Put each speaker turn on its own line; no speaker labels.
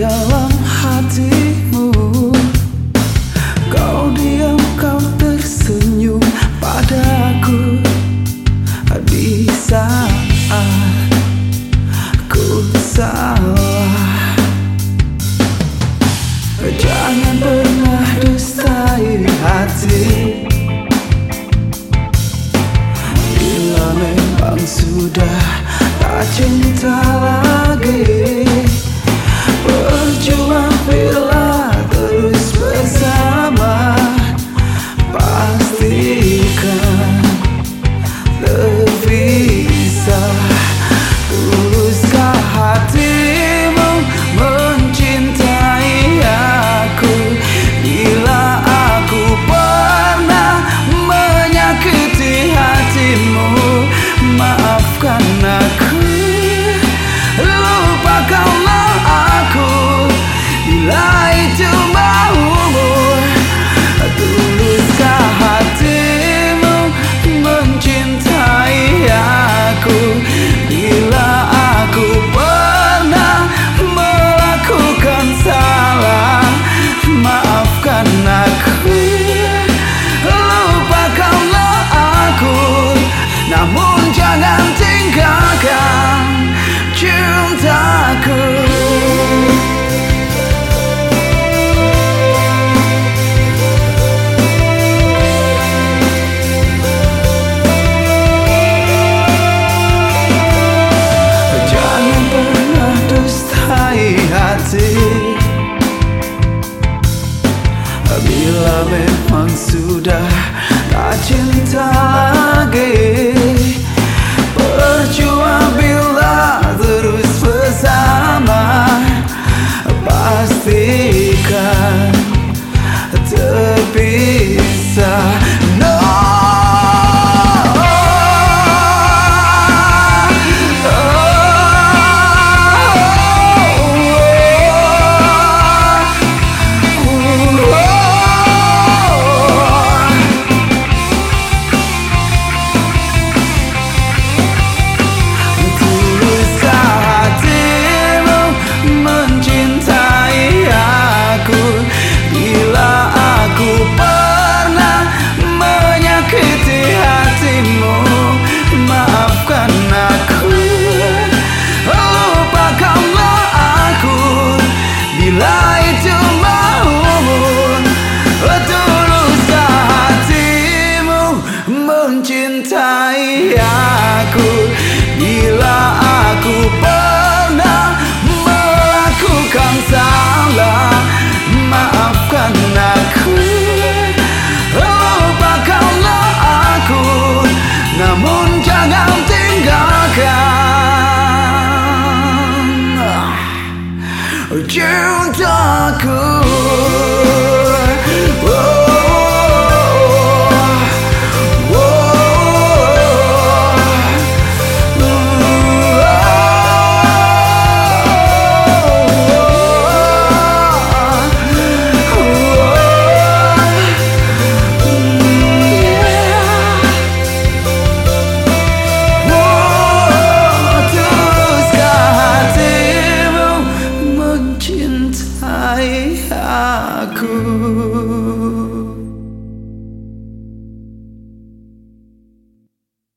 dalam hatimu. Kau diam, kau tersenyum padaku Di saat ku salah Jangan pernah dustai hati. Bila memang sudah tak cinta lagi mencintai aku Bila aku pernah melakukan salah. high, high, cool.